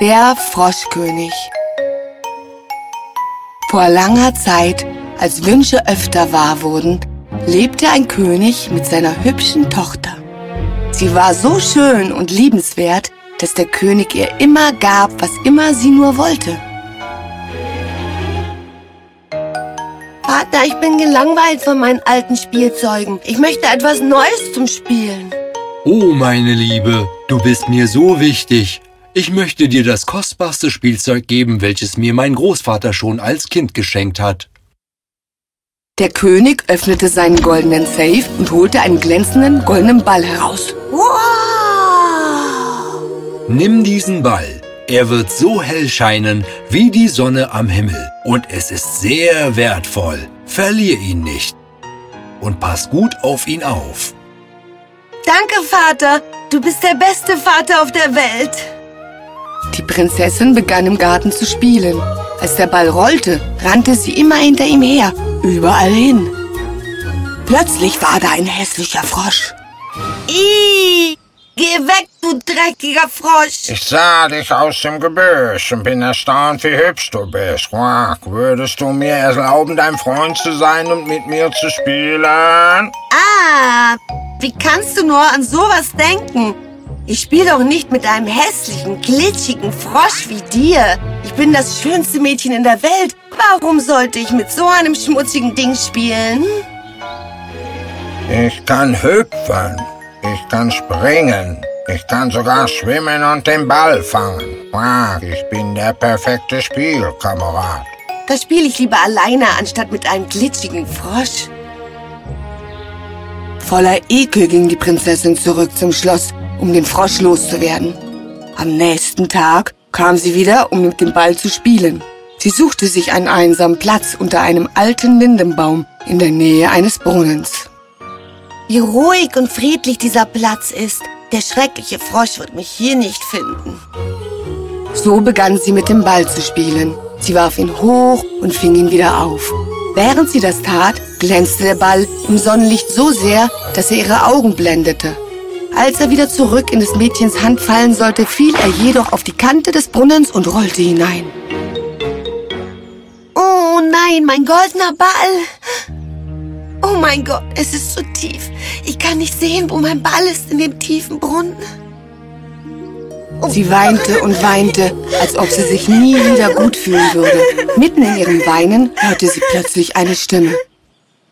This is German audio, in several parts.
Der Froschkönig Vor langer Zeit, als Wünsche öfter wahr wurden, lebte ein König mit seiner hübschen Tochter. Sie war so schön und liebenswert, dass der König ihr immer gab, was immer sie nur wollte. Vater, ich bin gelangweilt von meinen alten Spielzeugen. Ich möchte etwas Neues zum Spielen. Oh, meine Liebe, du bist mir so wichtig. Ich möchte dir das kostbarste Spielzeug geben, welches mir mein Großvater schon als Kind geschenkt hat. Der König öffnete seinen goldenen Safe und holte einen glänzenden goldenen Ball heraus. Wow! Nimm diesen Ball. Er wird so hell scheinen wie die Sonne am Himmel. Und es ist sehr wertvoll. Verlier ihn nicht. Und pass gut auf ihn auf. Danke, Vater. Du bist der beste Vater auf der Welt. Die Prinzessin begann im Garten zu spielen. Als der Ball rollte, rannte sie immer hinter ihm her, überall hin. Plötzlich war da ein hässlicher Frosch. Ih, geh weg, du dreckiger Frosch. Ich sah dich aus dem Gebüsch und bin erstaunt, wie hübsch du bist. Quack, würdest du mir erlauben, dein Freund zu sein und mit mir zu spielen? Ah, wie kannst du nur an sowas denken? Ich spiele doch nicht mit einem hässlichen, glitschigen Frosch wie dir. Ich bin das schönste Mädchen in der Welt. Warum sollte ich mit so einem schmutzigen Ding spielen? Ich kann hüpfen, ich kann springen, ich kann sogar schwimmen und den Ball fangen. Quack, ich bin der perfekte Spielkamerad. Da spiele ich lieber alleine, anstatt mit einem glitschigen Frosch. Voller Ekel ging die Prinzessin zurück zum Schloss, um den Frosch loszuwerden. Am nächsten Tag kam sie wieder, um mit dem Ball zu spielen. Sie suchte sich einen einsamen Platz unter einem alten Lindenbaum in der Nähe eines Brunnens. Wie ruhig und friedlich dieser Platz ist. Der schreckliche Frosch wird mich hier nicht finden. So begann sie mit dem Ball zu spielen. Sie warf ihn hoch und fing ihn wieder auf. Während sie das tat, glänzte der Ball im Sonnenlicht so sehr, dass er ihre Augen blendete. Als er wieder zurück in des Mädchens Hand fallen sollte, fiel er jedoch auf die Kante des Brunnens und rollte hinein. Oh nein, mein goldener Ball. Oh mein Gott, es ist so tief. Ich kann nicht sehen, wo mein Ball ist in dem tiefen Brunnen. Sie weinte und weinte, als ob sie sich nie wieder gut fühlen würde. Mitten in ihrem Weinen hörte sie plötzlich eine Stimme.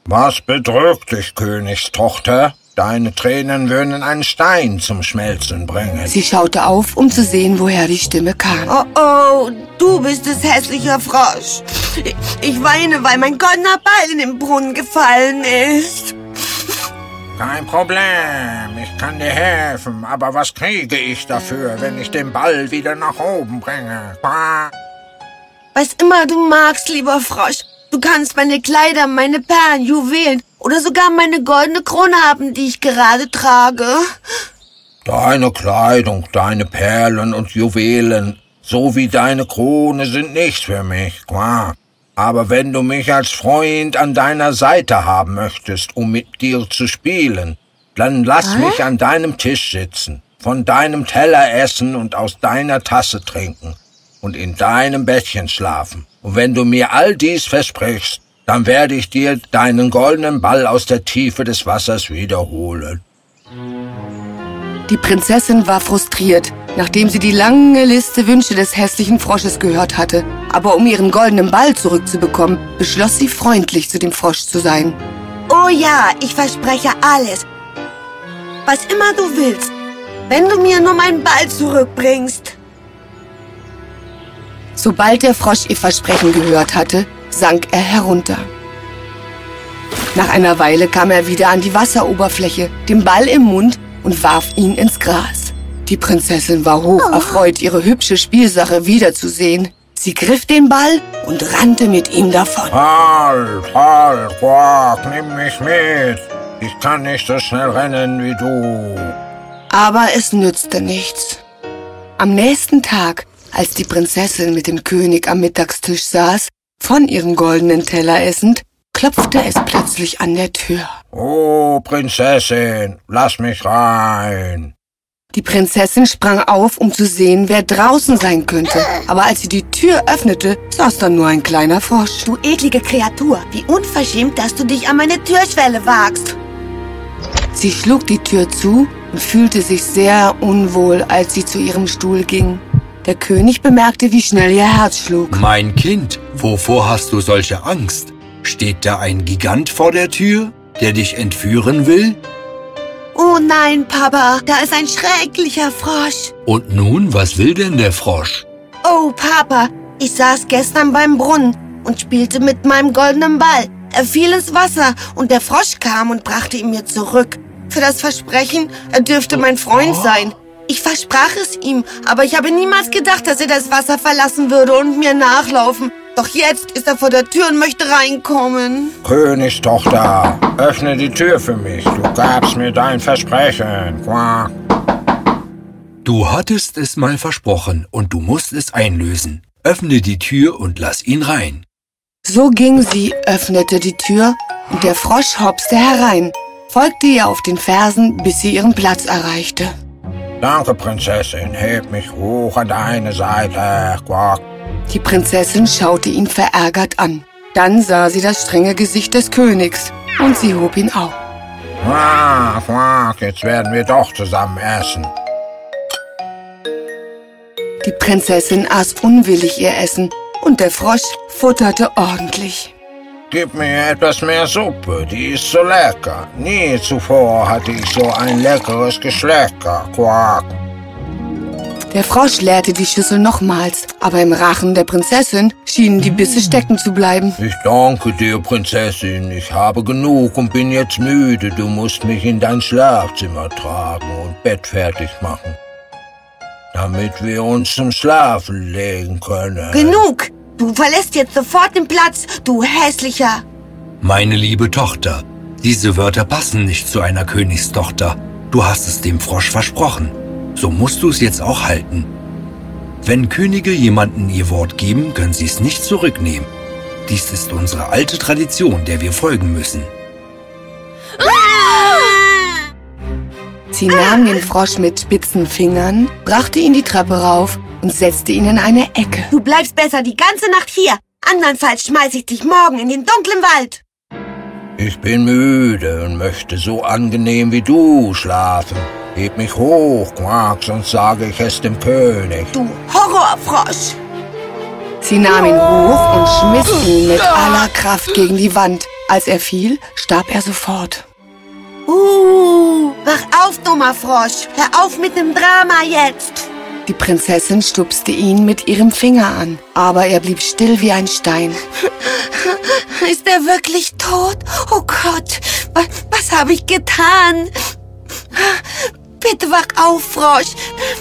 Was bedrückt dich, Königstochter? Deine Tränen würden einen Stein zum Schmelzen bringen. Sie schaute auf, um zu sehen, woher die Stimme kam. Oh oh, du bist es, hässlicher Frosch. Ich, ich weine, weil mein goldener Ball in den Brunnen gefallen ist. Kein Problem, ich kann dir helfen, aber was kriege ich dafür, wenn ich den Ball wieder nach oben bringe? Quack. Was immer du magst, lieber Frosch. Du kannst meine Kleider, meine Perlen, Juwelen oder sogar meine goldene Krone haben, die ich gerade trage. Deine Kleidung, deine Perlen und Juwelen sowie deine Krone sind nichts für mich, Quack. Aber wenn du mich als Freund an deiner Seite haben möchtest, um mit dir zu spielen, dann lass Hä? mich an deinem Tisch sitzen, von deinem Teller essen und aus deiner Tasse trinken und in deinem Bettchen schlafen. Und wenn du mir all dies versprichst, dann werde ich dir deinen goldenen Ball aus der Tiefe des Wassers wiederholen. Die Prinzessin war frustriert, nachdem sie die lange Liste Wünsche des hässlichen Frosches gehört hatte. Aber um ihren goldenen Ball zurückzubekommen, beschloss sie freundlich zu dem Frosch zu sein. Oh ja, ich verspreche alles. Was immer du willst. Wenn du mir nur meinen Ball zurückbringst. Sobald der Frosch ihr Versprechen gehört hatte, sank er herunter. Nach einer Weile kam er wieder an die Wasseroberfläche, den Ball im Mund und warf ihn ins Gras. Die Prinzessin war hoch erfreut, ihre hübsche Spielsache wiederzusehen. Sie griff den Ball und rannte mit ihm davon. Halt, halt, Quack, nimm mich mit. Ich kann nicht so schnell rennen wie du. Aber es nützte nichts. Am nächsten Tag, als die Prinzessin mit dem König am Mittagstisch saß, von ihrem goldenen Teller essend, klopfte es plötzlich an der Tür. Oh, Prinzessin, lass mich rein. Die Prinzessin sprang auf, um zu sehen, wer draußen sein könnte. Aber als sie die Tür öffnete, saß da nur ein kleiner Frosch. Du eklige Kreatur, wie unverschämt, dass du dich an meine Türschwelle wagst. Sie schlug die Tür zu und fühlte sich sehr unwohl, als sie zu ihrem Stuhl ging. Der König bemerkte, wie schnell ihr Herz schlug. Mein Kind, wovor hast du solche Angst? Steht da ein Gigant vor der Tür, der dich entführen will? Oh nein, Papa, da ist ein schrecklicher Frosch. Und nun, was will denn der Frosch? Oh, Papa, ich saß gestern beim Brunnen und spielte mit meinem goldenen Ball. Er fiel ins Wasser und der Frosch kam und brachte ihn mir zurück. Für das Versprechen, er dürfte mein Freund sein. Ich versprach es ihm, aber ich habe niemals gedacht, dass er das Wasser verlassen würde und mir nachlaufen. Doch jetzt ist er vor der Tür und möchte reinkommen. Königstochter, öffne die Tür für mich. Du gabst mir dein Versprechen. Quack. Du hattest es mal versprochen und du musst es einlösen. Öffne die Tür und lass ihn rein. So ging sie, öffnete die Tür und der Frosch hopste herein, folgte ihr auf den Fersen, bis sie ihren Platz erreichte. Danke, Prinzessin. Heb mich hoch an deine Seite. Quack. Die Prinzessin schaute ihn verärgert an. Dann sah sie das strenge Gesicht des Königs und sie hob ihn auf. Quack, quack. Jetzt werden wir doch zusammen essen. Die Prinzessin aß unwillig ihr Essen und der Frosch futterte ordentlich. Gib mir etwas mehr Suppe, die ist so lecker. Nie zuvor hatte ich so ein leckeres Geschlecker. Quack. Der Frosch leerte die Schüssel nochmals, aber im Rachen der Prinzessin schienen die Bisse stecken zu bleiben. Ich danke dir, Prinzessin. Ich habe genug und bin jetzt müde. Du musst mich in dein Schlafzimmer tragen und Bett fertig machen. Damit wir uns zum Schlafen legen können. Genug! Du verlässt jetzt sofort den Platz, du hässlicher. Meine liebe Tochter, diese Wörter passen nicht zu einer Königstochter. Du hast es dem Frosch versprochen. So musst du es jetzt auch halten. Wenn Könige jemanden ihr Wort geben, können sie es nicht zurücknehmen. Dies ist unsere alte Tradition, der wir folgen müssen. Sie nahm den Frosch mit spitzen Fingern, brachte ihn die Treppe rauf und setzte ihn in eine Ecke. Du bleibst besser die ganze Nacht hier. Andernfalls schmeiß ich dich morgen in den dunklen Wald. Ich bin müde und möchte so angenehm wie du schlafen. Heb mich hoch, Quack, sonst sage ich es dem König. Du Horrorfrosch. Sie nahm ihn hoch und schmiss ihn mit aller Kraft gegen die Wand. Als er fiel, starb er sofort. Uh, wach auf, dummer Frosch. Hör auf mit dem Drama jetzt. Die Prinzessin stupste ihn mit ihrem Finger an, aber er blieb still wie ein Stein. Ist er wirklich tot? Oh Gott, was, was habe ich getan? Bitte wach auf, Frosch.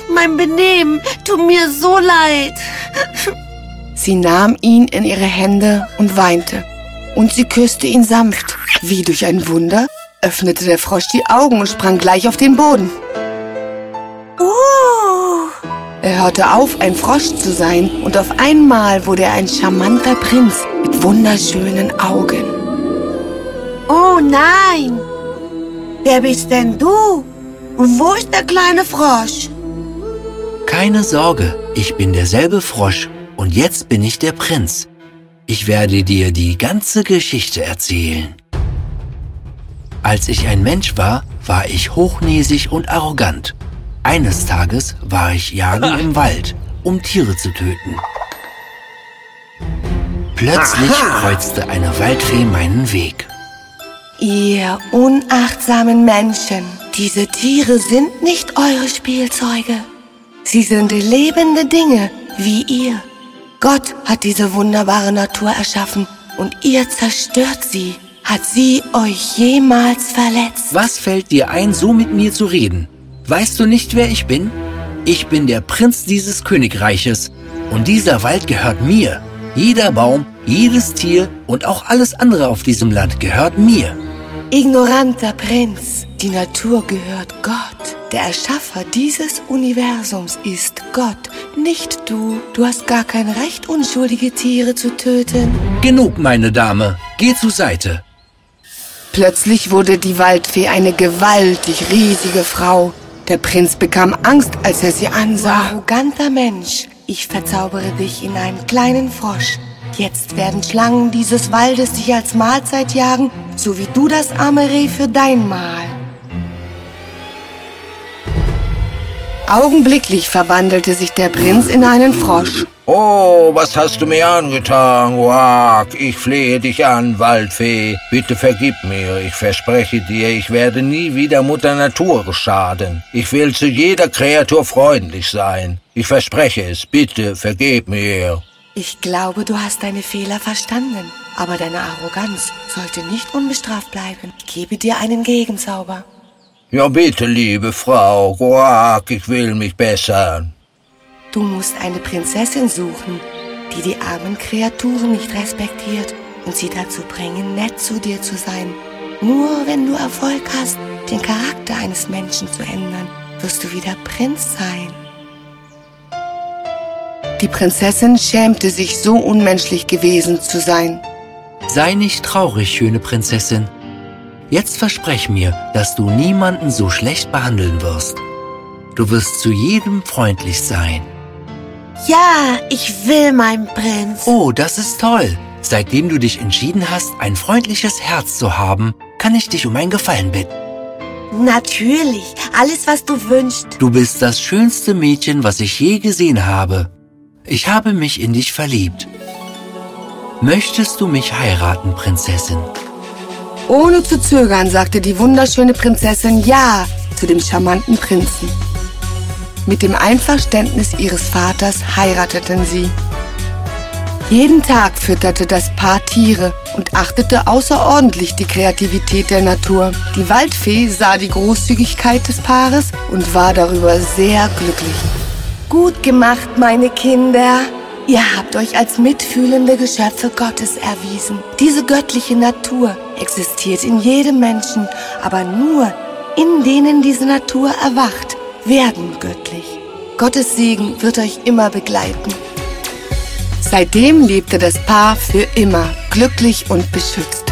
Mein Benehmen tut mir so leid. Sie nahm ihn in ihre Hände und weinte. Und sie küsste ihn sanft. Wie durch ein Wunder öffnete der Frosch die Augen und sprang gleich auf den Boden. Uh, Er hörte auf, ein Frosch zu sein, und auf einmal wurde er ein charmanter Prinz mit wunderschönen Augen. oh nein. Wer bist denn du? Und wo ist der kleine Frosch? Keine Sorge, ich bin derselbe Frosch und jetzt bin ich der Prinz. Ich werde dir die ganze Geschichte erzählen. Als ich ein Mensch war, war ich hochnäsig und arrogant. Eines Tages war ich jagen im Wald, um Tiere zu töten. Plötzlich kreuzte eine Waldfee meinen Weg. Ihr unachtsamen Menschen, diese Tiere sind nicht eure Spielzeuge. Sie sind lebende Dinge, wie ihr. Gott hat diese wunderbare Natur erschaffen und ihr zerstört sie. Hat sie euch jemals verletzt? Was fällt dir ein, so mit mir zu reden? Weißt du nicht, wer ich bin? Ich bin der Prinz dieses Königreiches und dieser Wald gehört mir. Jeder Baum, jedes Tier und auch alles andere auf diesem Land gehört mir. Ignoranter Prinz, die Natur gehört Gott. Der Erschaffer dieses Universums ist Gott, nicht du. Du hast gar kein Recht, unschuldige Tiere zu töten. Genug, meine Dame. Geh zur Seite. Plötzlich wurde die Waldfee eine gewaltig riesige Frau. Der Prinz bekam Angst, als er sie ansah. Arroganter Mensch, ich verzaubere dich in einen kleinen Frosch. Jetzt werden Schlangen dieses Waldes dich als Mahlzeit jagen, so wie du das arme Reh für dein Mahl. Augenblicklich verwandelte sich der Prinz in einen Frosch. Oh, was hast du mir angetan, Wag? Ich flehe dich an, Waldfee. Bitte vergib mir. Ich verspreche dir, ich werde nie wieder Mutter Natur schaden. Ich will zu jeder Kreatur freundlich sein. Ich verspreche es. Bitte vergib mir. Ich glaube, du hast deine Fehler verstanden. Aber deine Arroganz sollte nicht unbestraft bleiben. Ich gebe dir einen Gegenzauber. Ja, bitte, liebe Frau. Guak, ich will mich bessern. Du musst eine Prinzessin suchen, die die armen Kreaturen nicht respektiert und sie dazu bringen, nett zu dir zu sein. Nur wenn du Erfolg hast, den Charakter eines Menschen zu ändern, wirst du wieder Prinz sein. Die Prinzessin schämte sich, so unmenschlich gewesen zu sein. Sei nicht traurig, schöne Prinzessin. Jetzt versprech mir, dass du niemanden so schlecht behandeln wirst. Du wirst zu jedem freundlich sein. Ja, ich will meinen Prinz. Oh, das ist toll. Seitdem du dich entschieden hast, ein freundliches Herz zu haben, kann ich dich um einen Gefallen bitten. Natürlich, alles, was du wünschst. Du bist das schönste Mädchen, was ich je gesehen habe. Ich habe mich in dich verliebt. Möchtest du mich heiraten, Prinzessin? Ohne zu zögern sagte die wunderschöne Prinzessin Ja zu dem charmanten Prinzen. Mit dem Einverständnis ihres Vaters heirateten sie. Jeden Tag fütterte das Paar Tiere und achtete außerordentlich die Kreativität der Natur. Die Waldfee sah die Großzügigkeit des Paares und war darüber sehr glücklich. Gut gemacht, meine Kinder. Ihr habt euch als mitfühlende Geschöpfe Gottes erwiesen. Diese göttliche Natur existiert in jedem Menschen, aber nur in denen diese Natur erwacht, werden göttlich. Gottes Segen wird euch immer begleiten. Seitdem lebte das Paar für immer glücklich und beschützt.